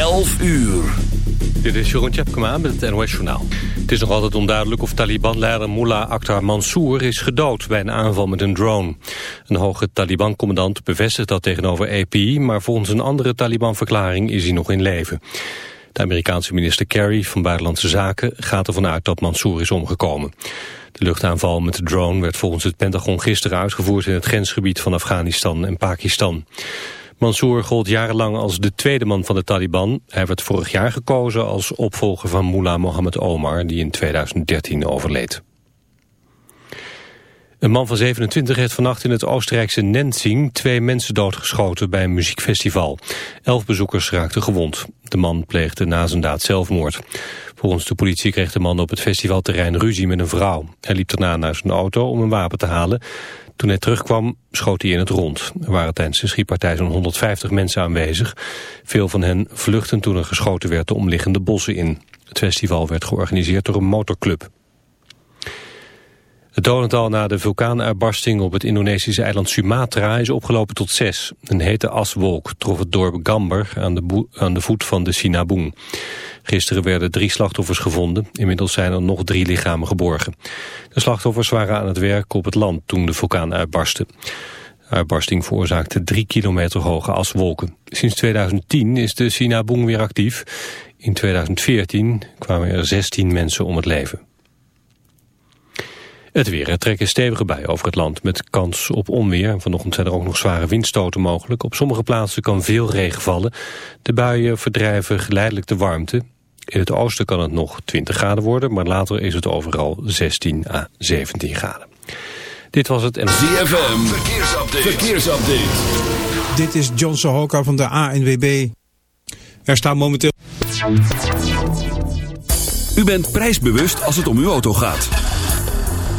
11 uur. Dit is Jeroen Tjepkema met het NOS Journaal. Het is nog altijd onduidelijk of Taliban-leider Mullah Akhtar Mansour is gedood bij een aanval met een drone. Een hoge Taliban-commandant bevestigt dat tegenover AP, maar volgens een andere Taliban-verklaring is hij nog in leven. De Amerikaanse minister Kerry van Buitenlandse Zaken gaat ervan uit dat Mansour is omgekomen. De luchtaanval met de drone werd volgens het Pentagon gisteren uitgevoerd in het grensgebied van Afghanistan en Pakistan. Mansour gold jarenlang als de tweede man van de Taliban. Hij werd vorig jaar gekozen als opvolger van Mullah Mohammed Omar, die in 2013 overleed. Een man van 27 heeft vannacht in het Oostenrijkse Nenzing twee mensen doodgeschoten bij een muziekfestival. Elf bezoekers raakten gewond. De man pleegde na zijn daad zelfmoord. Volgens de politie kreeg de man op het festivalterrein ruzie met een vrouw. Hij liep daarna naar zijn auto om een wapen te halen. Toen hij terugkwam schoot hij in het rond. Er waren tijdens de schietpartij zo'n 150 mensen aanwezig. Veel van hen vluchten toen er geschoten werd de omliggende bossen in. Het festival werd georganiseerd door een motorclub. Het dodental na de vulkaanuitbarsting op het Indonesische eiland Sumatra is opgelopen tot zes. Een hete aswolk trof het dorp Gamber aan de, aan de voet van de Sinabung. Gisteren werden drie slachtoffers gevonden. Inmiddels zijn er nog drie lichamen geborgen. De slachtoffers waren aan het werk op het land toen de vulkaan uitbarstte. De uitbarsting veroorzaakte drie kilometer hoge aswolken. Sinds 2010 is de Sinabung weer actief. In 2014 kwamen er 16 mensen om het leven. Het weer. Er trekken stevige buien over het land met kans op onweer. Vanochtend zijn er ook nog zware windstoten mogelijk. Op sommige plaatsen kan veel regen vallen. De buien verdrijven geleidelijk de warmte. In het oosten kan het nog 20 graden worden, maar later is het overal 16 à 17 graden. Dit was het... ZFM, verkeersupdate. verkeersupdate. Dit is John Sohoka van de ANWB. Er staan momenteel... U bent prijsbewust als het om uw auto gaat.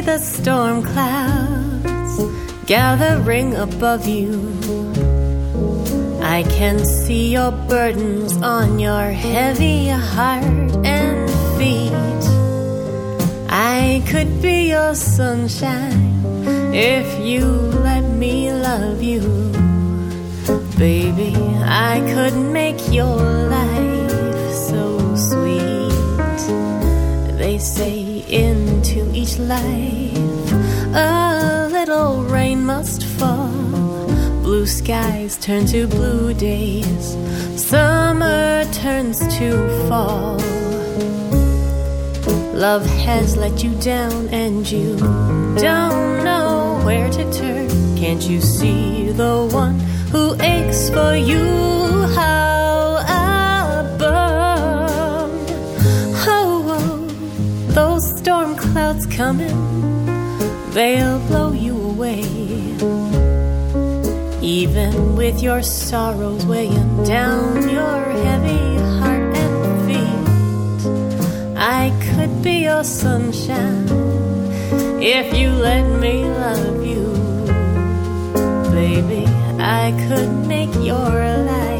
The storm clouds gathering above you. I can see your burdens on your heavy heart and feet. I could be your sunshine if you let me love you. Baby, I could make your life so sweet. They say into each life a little rain must fall. Blue skies turn to blue days. Summer turns to fall. Love has let you down and you don't know where to turn. Can't you see the one who aches for you? Clouds coming, they'll blow you away. Even with your sorrows weighing down your heavy heart and feet, I could be your sunshine if you let me love you, baby, I could make your life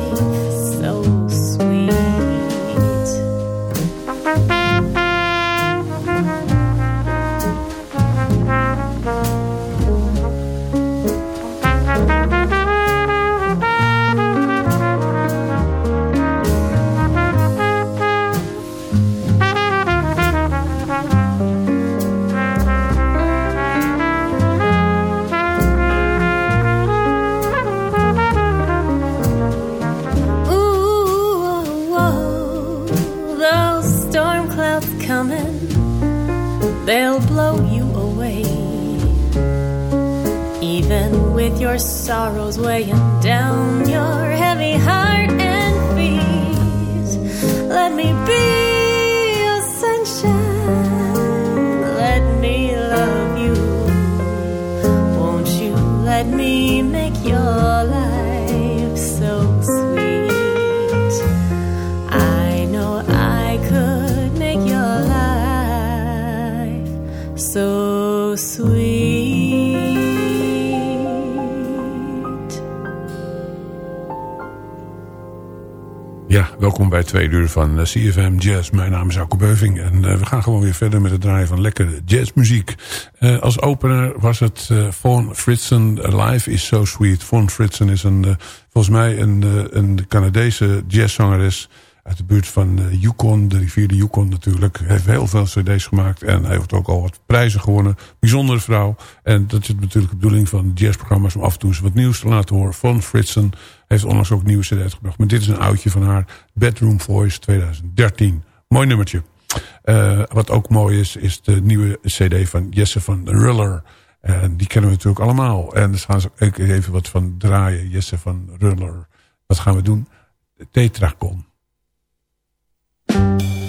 they'll blow you away. Even with your sorrows weighing down your heavy heart and feet, let me be welkom bij twee uur van eh, CFM Jazz. Mijn naam is Alko Beuving en eh, we gaan gewoon weer verder met het draaien van lekkere jazzmuziek. Eh, als opener was het eh Vaughan Fritson, Life is So Sweet. Vaughan Fritson is een, volgens mij een, een Canadese jazzzangeres uit de buurt van eh, Yukon, de rivier de Yukon natuurlijk. Hij heeft heel veel cd's gemaakt en hij heeft ook al wat prijzen gewonnen. Bijzondere vrouw. En dat is natuurlijk de bedoeling van jazzprogramma's om af en toe eens wat nieuws te laten horen. Vaughan Fritson heeft onlangs ook nieuwe cd uitgebracht. Maar dit is een oudje van haar, Bedroom Voice 2013. Mooi nummertje. Eh, wat ook mooi is, is de nieuwe cd van Jesse van Ruller. En die kennen we natuurlijk allemaal. En daar gaan ze even wat van draaien. Jesse van Ruller. Wat gaan we doen? Tetracon. Música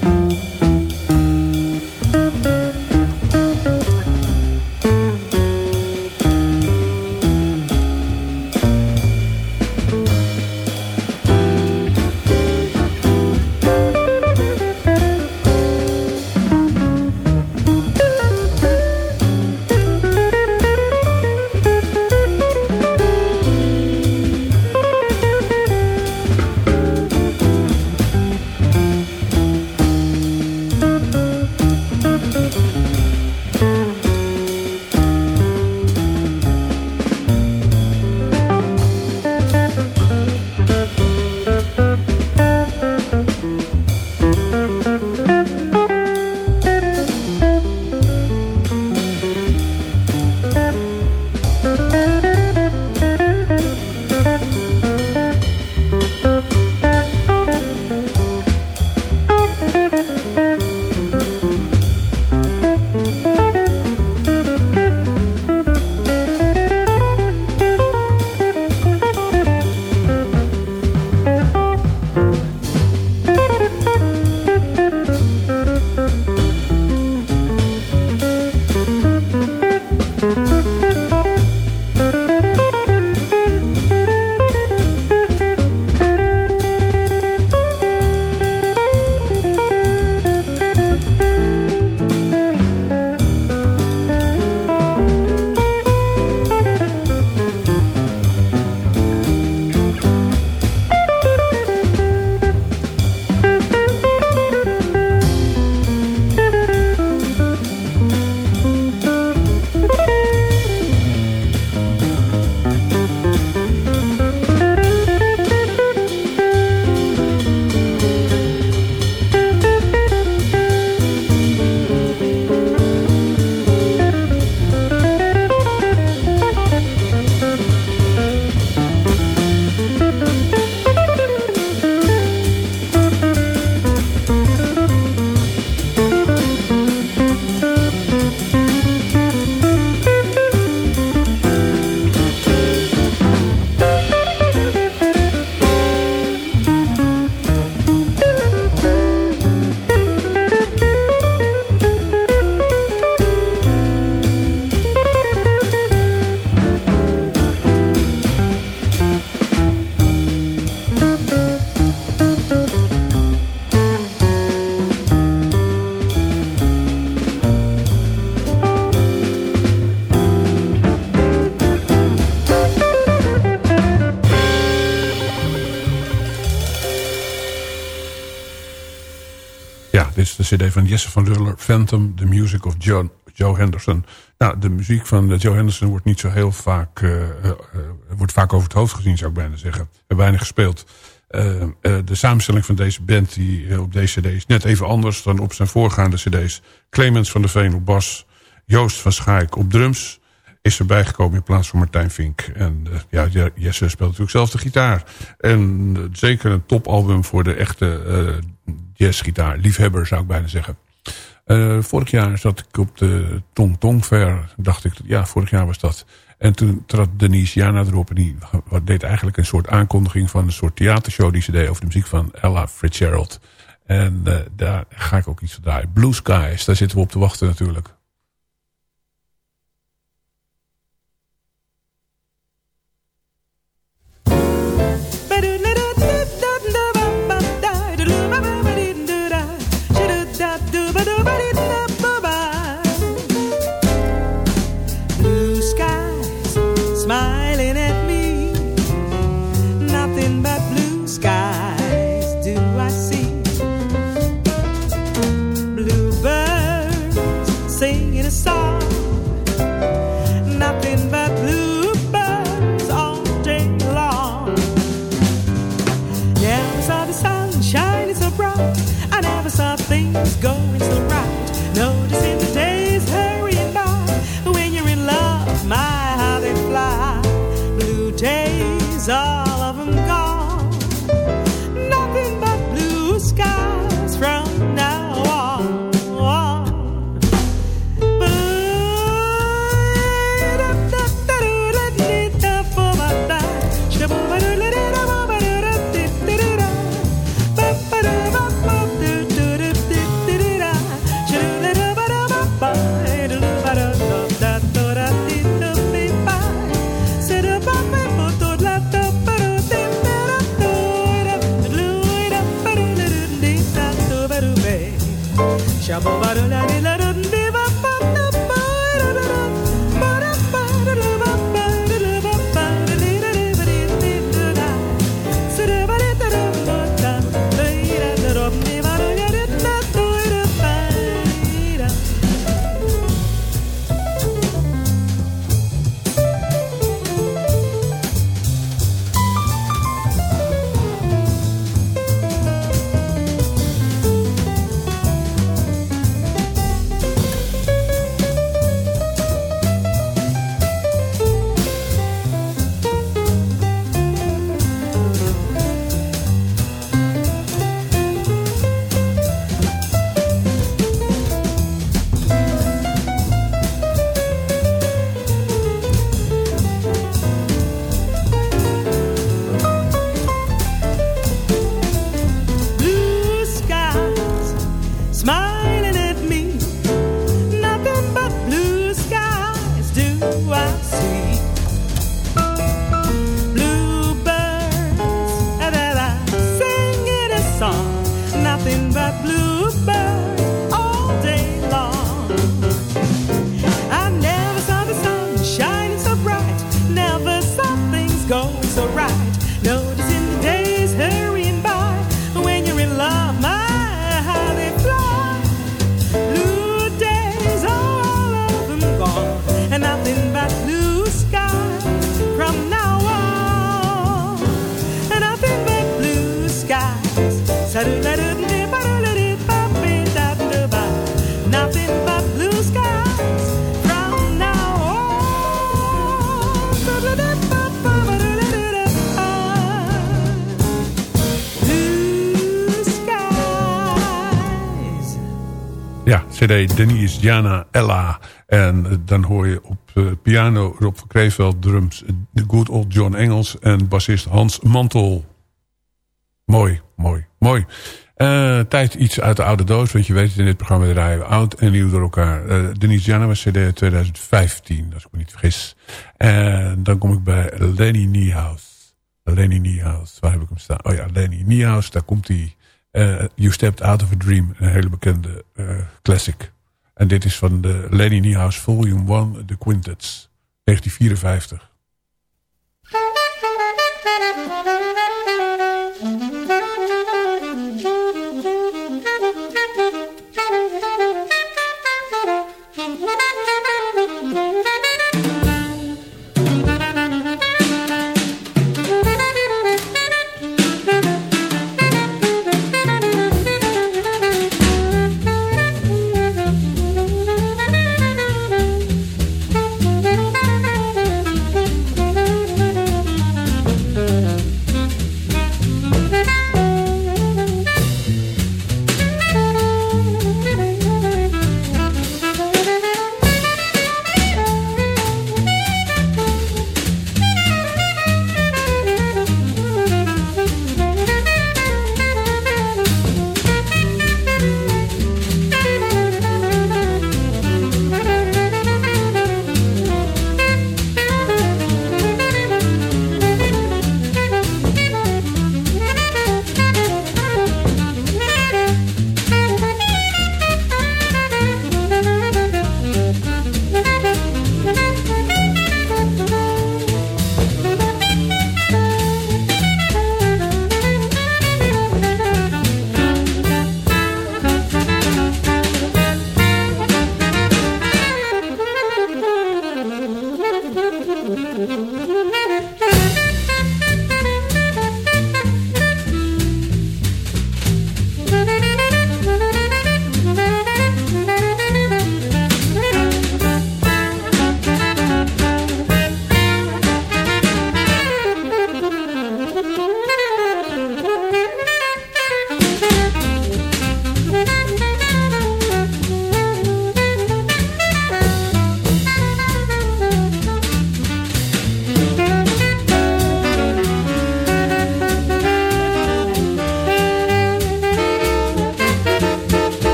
cd van Jesse van Ruller, Phantom, The Music of John, Joe Henderson. Nou, de muziek van Joe Henderson wordt niet zo heel vaak, uh, uh, wordt vaak over het hoofd gezien, zou ik bijna zeggen. Er weinig gespeeld. De samenstelling van deze band die, op deze cd is net even anders dan op zijn voorgaande cd's. Clemens van der Veen op bas, Joost van Schaik op drums is erbij gekomen in plaats van Martijn Vink. En ja, Jesse speelt natuurlijk zelf de gitaar. En zeker een topalbum voor de echte jazzgitaar. Liefhebber zou ik bijna zeggen. vorig jaar zat ik op de Tong Tong Fair. Dacht ik, ja, vorig jaar was dat. En toen trad Denise Jana erop. En die deed eigenlijk een soort aankondiging van een soort theatershow die ze deed over de muziek van Ella Fitzgerald. En daar ga ik ook iets van draaien. Blue Skies, daar zitten we op te wachten natuurlijk. Cd Denise Jana Ella. En eh, dan hoor je op uh, piano Rob van Kreeveld, drums de good old John Engels en bassist Hans Mantel. Mooi, mooi, mooi. Tijd iets uit de oude doos, want je weet het in dit programma draaien we oud en nieuw door elkaar. Uh, Denise Jana was cd 2015, als ik me niet vergis. En dan kom ik bij Lenny Niehaus. Lenny Niehaus, waar heb ik hem staan? Oh ja, Lenny Niehaus, daar komt hij. Uh, you Stepped Out of a Dream, een hele bekende uh, classic. En dit is van de Lenny Niehaus Volume 1, The Quintets, 1954.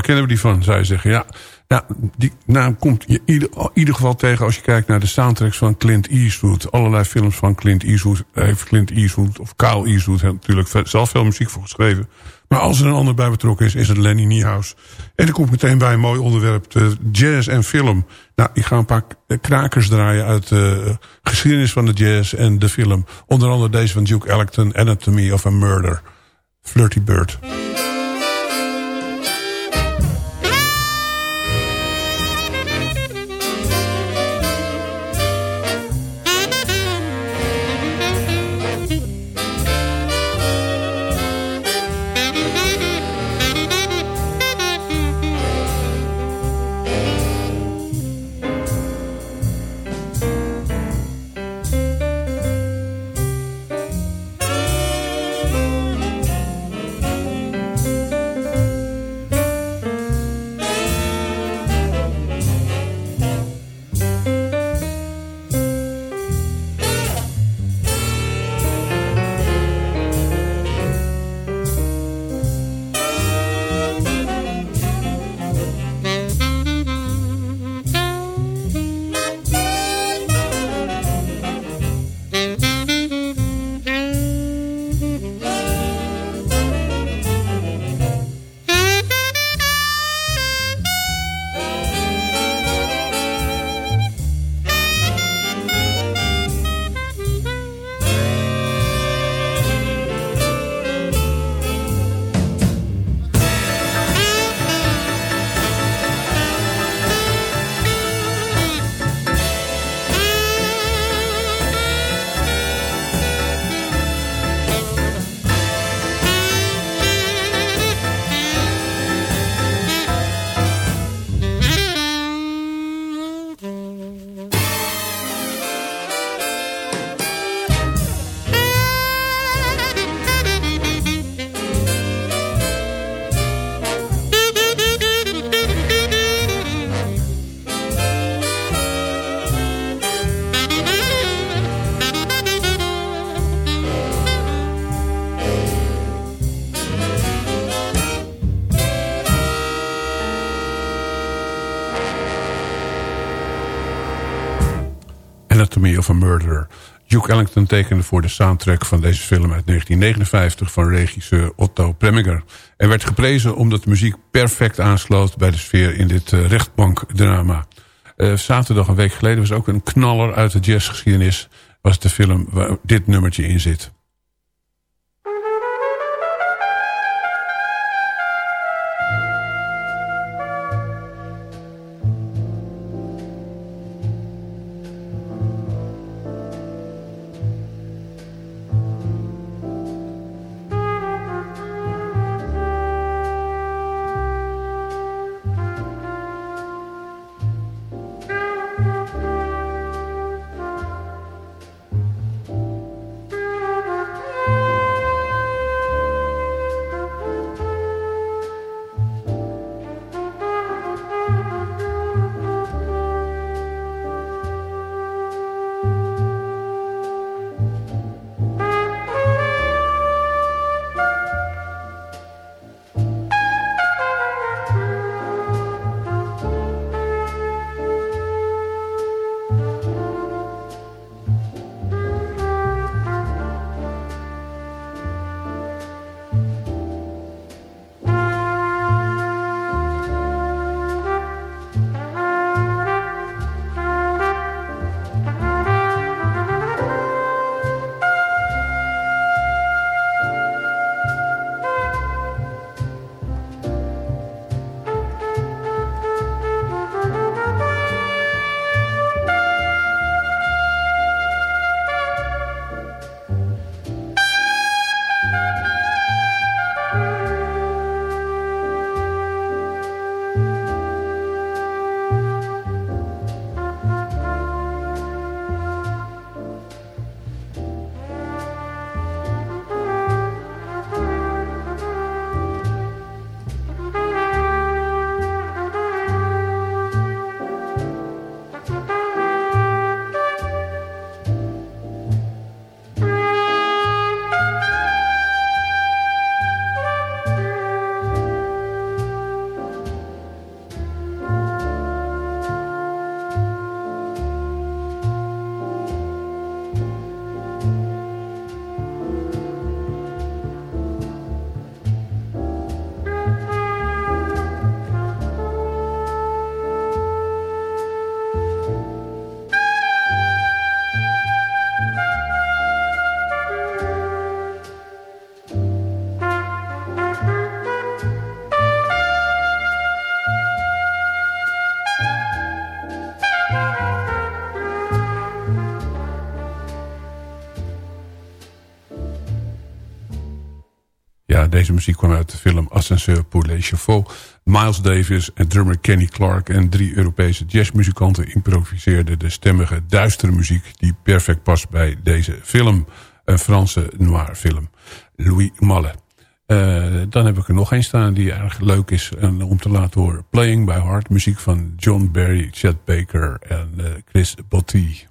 Waar kennen we die van, zou je zeggen? Ja, die naam komt je in ieder, ieder geval tegen... als je kijkt naar de soundtracks van Clint Eastwood. Allerlei films van Clint Eastwood. Heeft Clint Eastwood of Kyle Eastwood heeft natuurlijk zelf veel muziek voor geschreven. Maar als er een ander bij betrokken is, is het Lenny Niehaus. En er komt meteen bij een mooi onderwerp. De jazz en film. Nou, ik ga een paar k- krakers draaien uit de geschiedenis van de jazz en de film. Onder andere deze van Duke Ellington, Anatomy of a Murder. Flirty Bird. Of a Murderer. Duke Ellington tekende voor de soundtrack van deze film uit 1959 van regisseur Otto Preminger. En werd geprezen omdat de muziek perfect aansloot bij de sfeer in dit eh, rechtbankdrama. Eh, zaterdag een week geleden was ook een knaller uit de jazzgeschiedenis. Was de film waar dit nummertje in zit. Deze muziek kwam uit de film Ascenseur pour les Chevaux. Miles Davis en drummer Kenny Clark en drie Europese jazzmuzikanten improviseerden de stemmige duistere muziek die perfect past bij deze film. Een Franse noir film. Louis Malle. Uh, dan heb ik er nog een staan die erg leuk is om te laten horen. Playing by Heart, muziek van John Barry, Chet Baker en uh, Chris Botti.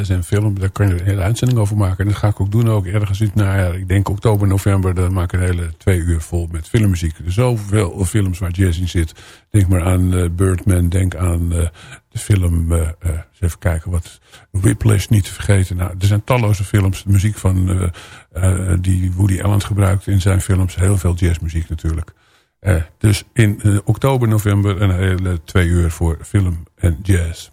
Jazz en film. Daar kan je een hele uitzending over maken. En dat ga ik ook doen ook ergens. Nou ja, ik denk oktober, november. Dan maak ik een hele twee uur vol met filmmuziek. Er zoveel films waar jazz in zit. Denk maar aan uh, Birdman. Denk aan uh, de film... Uh, even kijken wat... Whiplash niet te vergeten. Nou, er zijn talloze films. De muziek van die Woody Allen gebruikt in zijn films. Heel veel jazzmuziek natuurlijk. dus in oktober, november een hele twee uur voor film en jazz.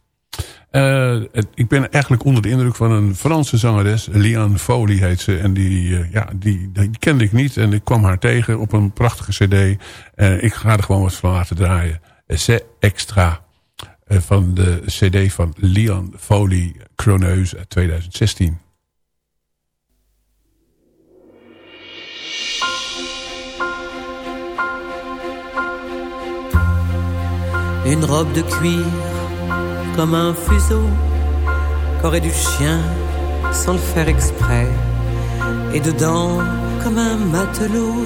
Eh, ik ben eigenlijk onder de indruk van een Franse zangeres. Liane Foley heet ze. En die, eh, ja, die, die kende ik niet. En ik kwam haar tegen op een prachtige cd. En ik ga er gewoon wat van laten draaien. C'est Extra. eh, van de cd van Liane Foley Chroneuse uit 2016. Une robe de cuir comme un fuseau qu'aurait du chien sans le faire exprès. Et dedans, comme un matelot,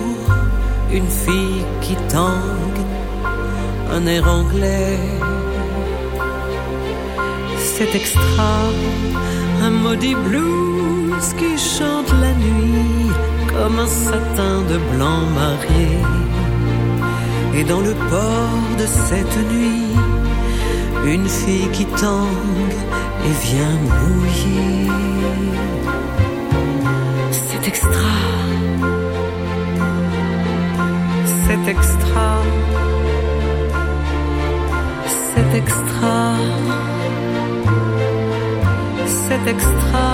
une fille qui tangue, un air anglais. C'est extra, un maudit blues qui chante la nuit comme un satin de blanc marié. Et dans le port de cette nuit, une fille qui tangue et vient mouiller. C'est extra. C'est extra. C'est extra. C'est extra.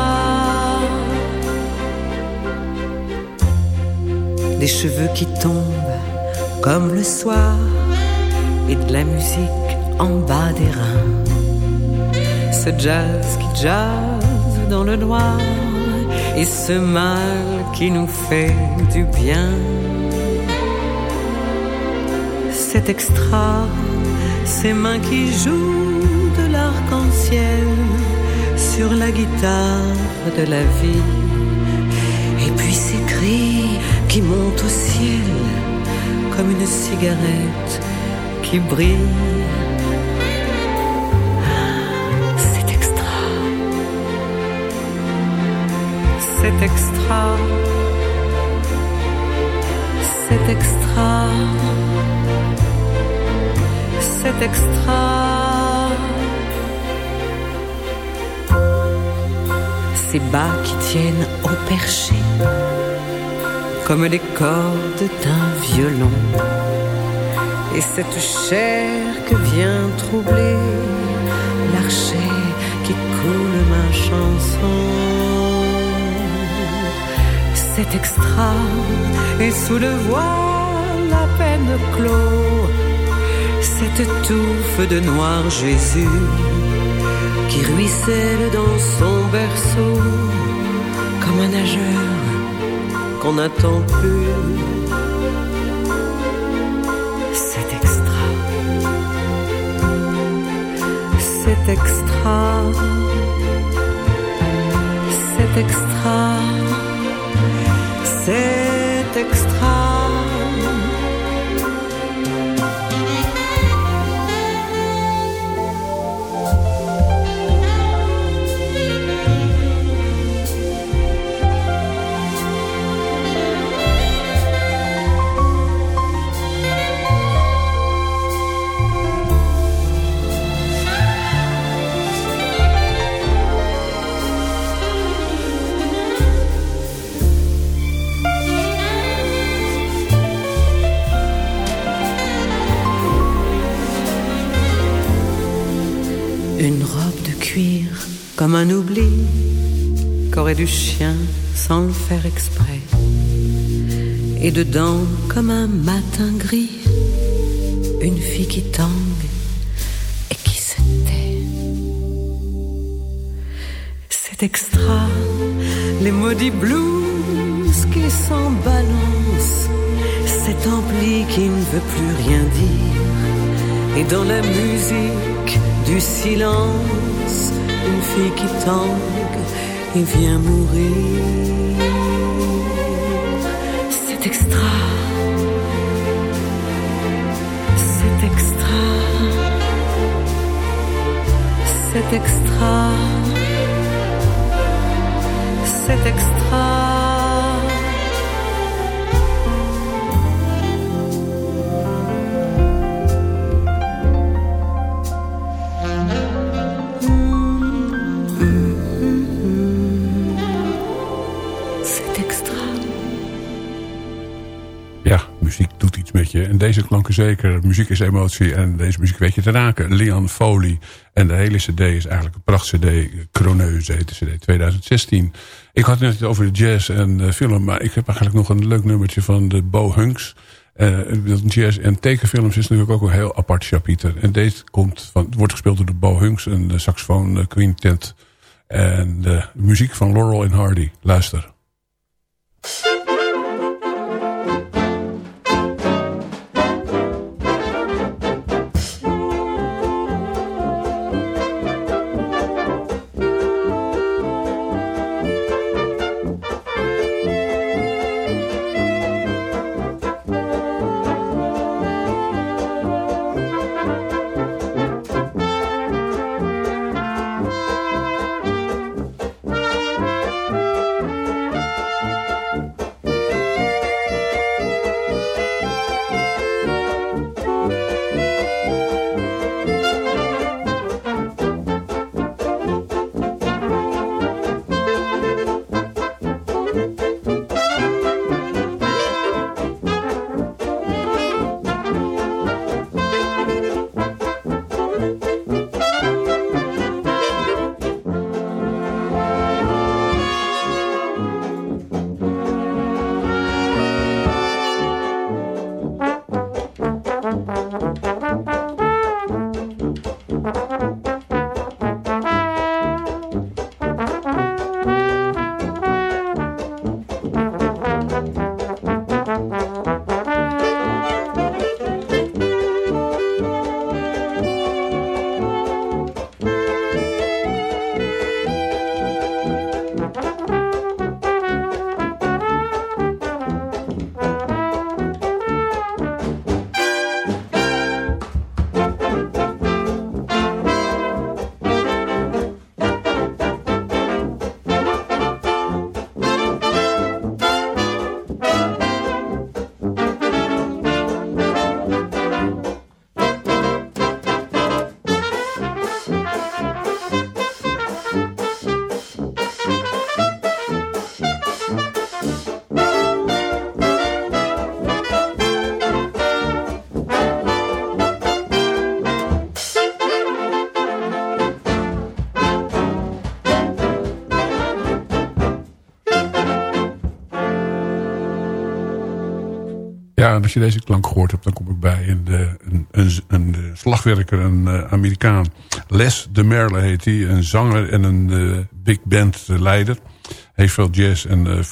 Des cheveux qui tombent comme le soir et de la musique en bas des reins. Ce jazz qui jazz dans le noir et ce mal qui nous fait du bien. C'est extra, ces mains qui jouent de l'arc-en-ciel sur la guitare de la vie. Et puis ces cris qui montent au ciel comme une cigarette qui brille. C'est extra. C'est extra. C'est extra. Ces bas qui tiennent au perché comme les cordes d'un violon. Et cette chair que vient troubler l'archet qui coule ma chanson. C'est extra, et sous le voile à peine clos, cette touffe de noir Jésus qui ruisselle dans son berceau comme un nageur qu'on n'attend plus. C'est extra. C'est extra. C'est comme un oubli qu'aurait du chien sans le faire exprès. Et dedans, comme un matin gris, une fille qui tangue et qui se tait. C'est extra, les maudits blues qui s'en balancent, cet ampli qui ne veut plus rien dire. Et dans la musique du silence, une fille qui tangue et vient mourir. C'est extra. C'est extra. C'est extra. C'est extra. En deze klanken zeker. Muziek is emotie en deze muziek weet je te raken. Leon Foley. En de hele cd is eigenlijk een pracht cd. Croneuze heet de cd 2016. Ik had het net over de jazz en de film. Maar ik heb eigenlijk nog een leuk nummertje van de Bo Hunks. Uh, jazz en tekenfilms is natuurlijk ook een heel apart chapiter. En deze komt van, wordt gespeeld door de Bo Hunks, een saxofoon quintet. En de muziek van Laurel en Hardy. Luister. Als je deze klank gehoord hebt, dan kom ik bij een, een, een, een slagwerker, een uh, Amerikaan. Les de Merle heet hij, een zanger en een big band leider. Heeft veel jazz en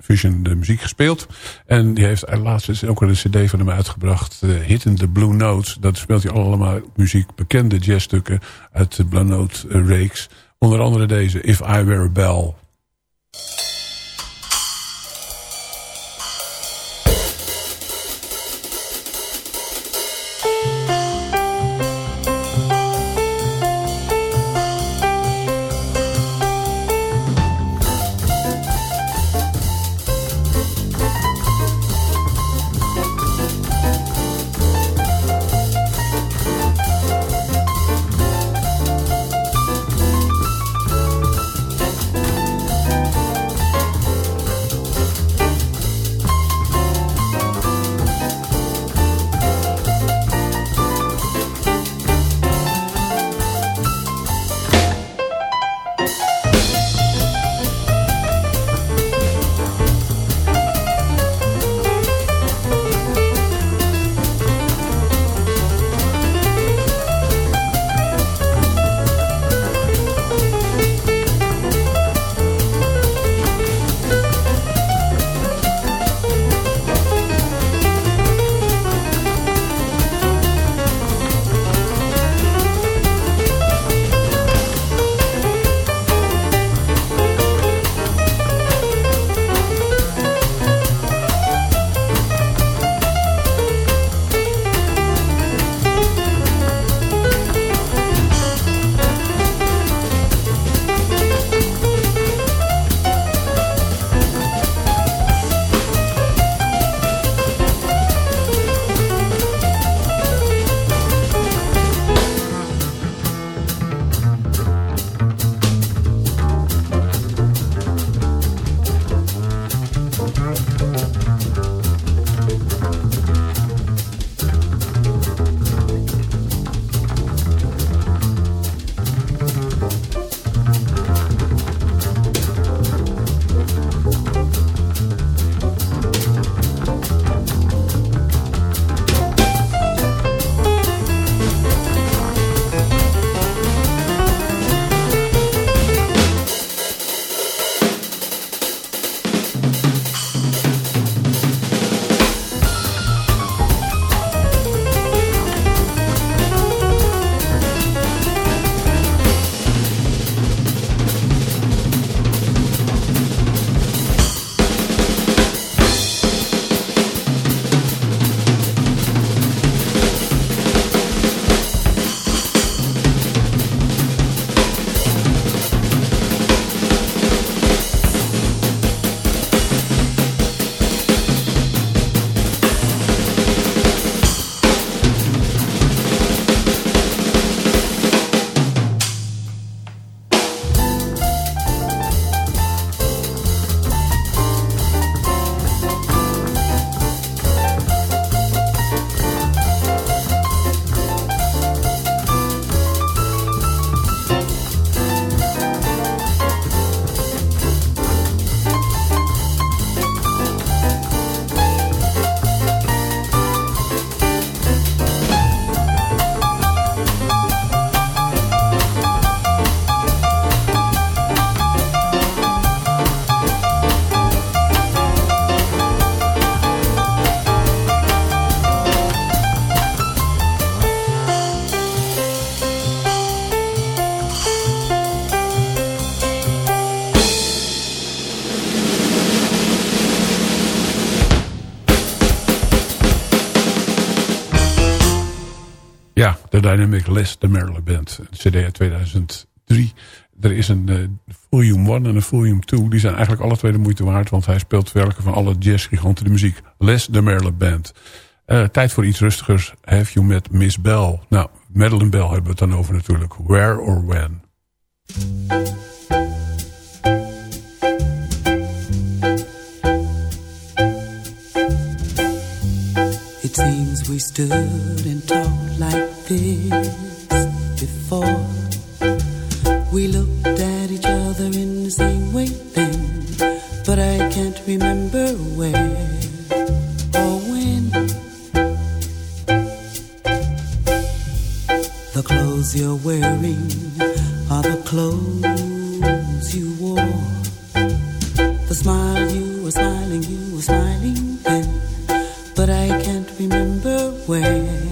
fusion de muziek gespeeld. En die heeft laatst ook al een cd van hem uitgebracht. Hitting the Blue Notes. Dat speelt hij allemaal muziek, bekende jazzstukken uit de Blue Note reeks. Onder andere deze, If I Were a Bell. Les de Maryland Band. Een cd uit 2003. Er is een uh, Volume 1 en een Volume 2. Die zijn eigenlijk alle twee de moeite waard. Want hij speelt werken van alle jazzgiganten de muziek. Les de Maryland Band. Uh, tijd voor iets rustigers. Have you met Miss Bell? Nou, Madeline Bell hebben we het dan over natuurlijk. Where or When? It seems we stood and talked like this before. We looked at each other in the same way then, but I can't remember where or when. The clothes you're wearing are the clothes you wore. The smile you were smiling, you were smiling then, but I remember where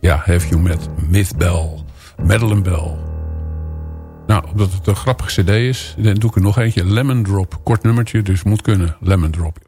Ja, Have You Met Myth Bell. Madeline Bell. Nou, omdat het een grappige cd is, dan doe ik nog eentje. Lemon Drop. Kort nummertje, dus moet kunnen. Lemon Drop.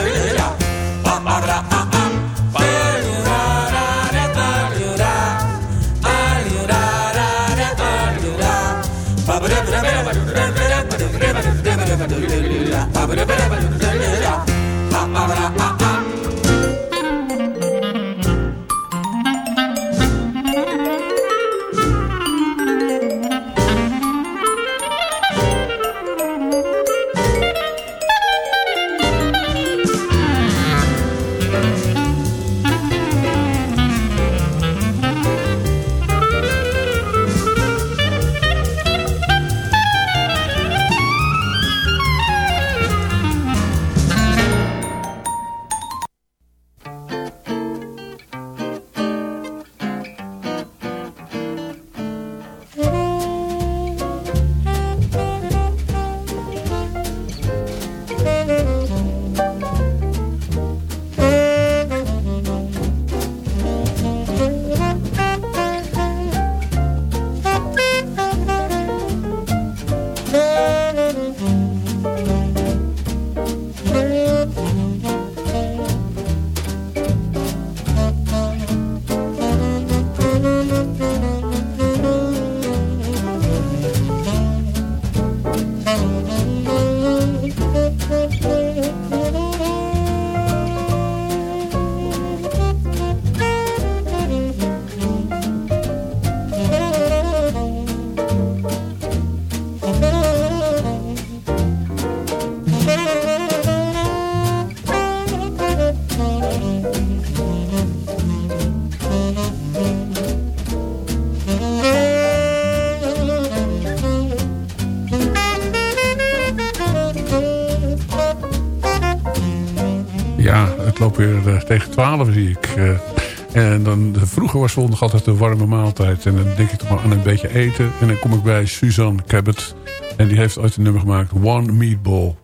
tegen 12 zie ik. Uh, en dan, vroeger was zondag altijd een warme maaltijd. En dan denk ik toch maar aan een beetje eten. En dan kom ik bij Suzanne Cabot. En die heeft ooit een nummer gemaakt. One Meatball.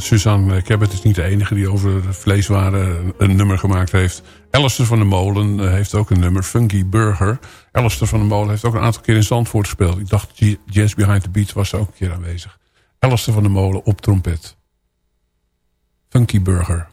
Suzanne Cabot is niet de enige die over vleeswaren een nummer gemaakt heeft. Alistair van der Molen eh, heeft ook een nummer, Funky Burger. Alistair van der Molen heeft ook een aantal keer in Zandvoort gespeeld. Ik dacht, Jazz Behind the Beats was er ook een keer aanwezig. Alistair van der Molen op trompet. Funky Burger.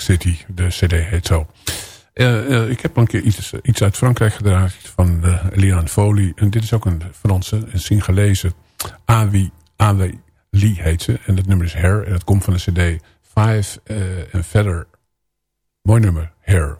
City. De cd heet zo. Uh, ik heb een keer iets, iets uit Frankrijk gedraaid van uh, Eliane Foley. En dit is ook een Franse, een Singalese. Avi, Avi Lee heet ze. En het nummer is Hair. En dat komt van de cd Five and Feather. Mooi nummer, Hair.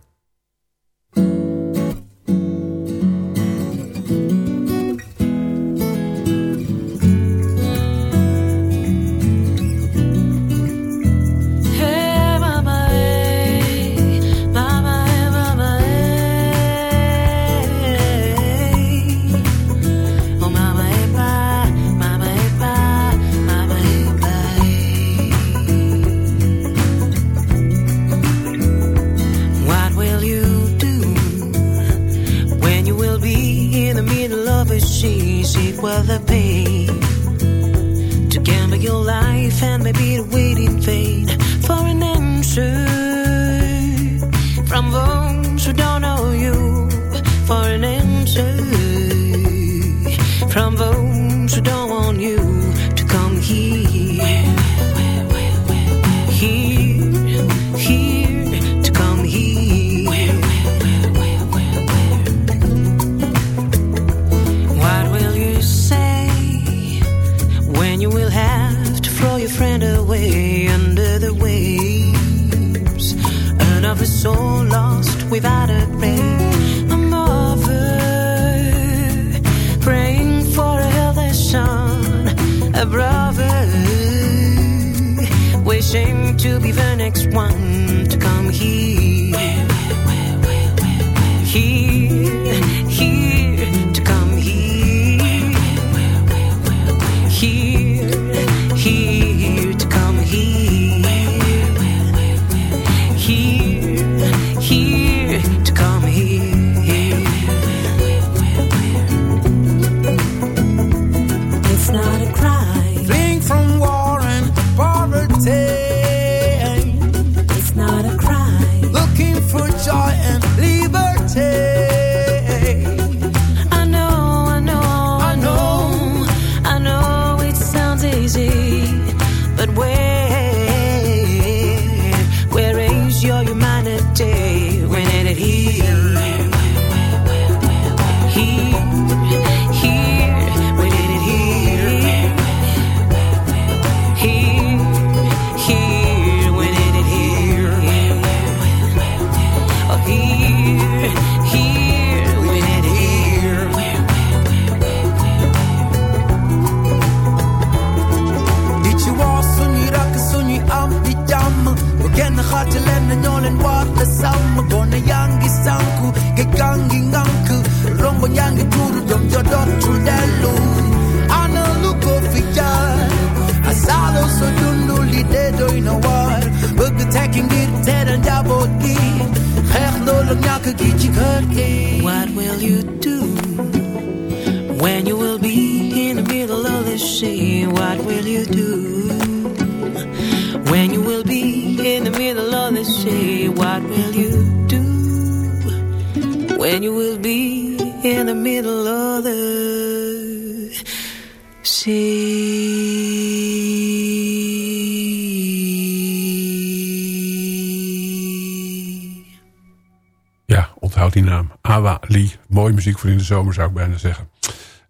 Zomer zou ik bijna zeggen.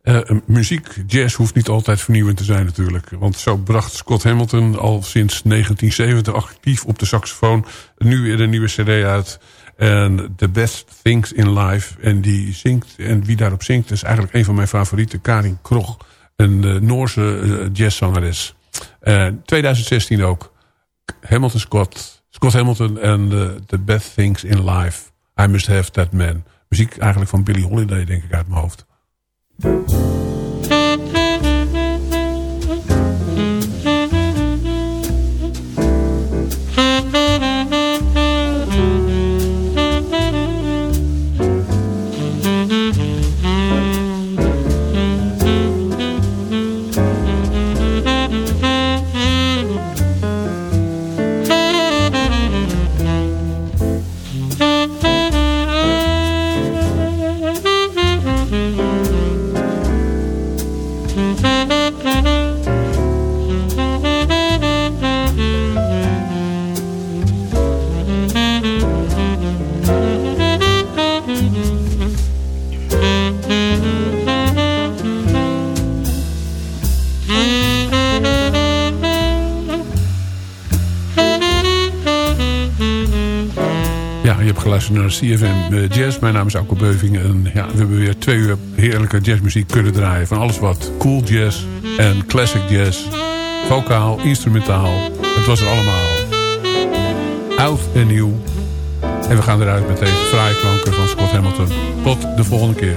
Eh, muziek, jazz hoeft niet altijd vernieuwend te zijn natuurlijk. Want zo bracht Scott Hamilton al sinds 1970 actief op de saxofoon. Nu weer een nieuwe cd uit. En The Best Things in Life. En die zingt, en wie daarop zingt is eigenlijk een van mijn favorieten. Karin Krog. Een eh, Noorse eh, jazzzangeres. Eh, 2016 ook. Hamilton Scott. Scott Hamilton en The Best Things in Life. I Must Have That Man. Muziek eigenlijk van Billie Holiday denk ik uit mijn hoofd. CFM eh, Jazz. Mijn naam is Alko Beuving. En ja, we hebben weer twee uur heerlijke jazzmuziek kunnen draaien. Van alles wat cool jazz en classic jazz. Vocaal, instrumentaal. Het was er allemaal. Oud en nieuw. En we gaan eruit met deze fraaie klanken van Scott Hamilton. Tot de volgende keer.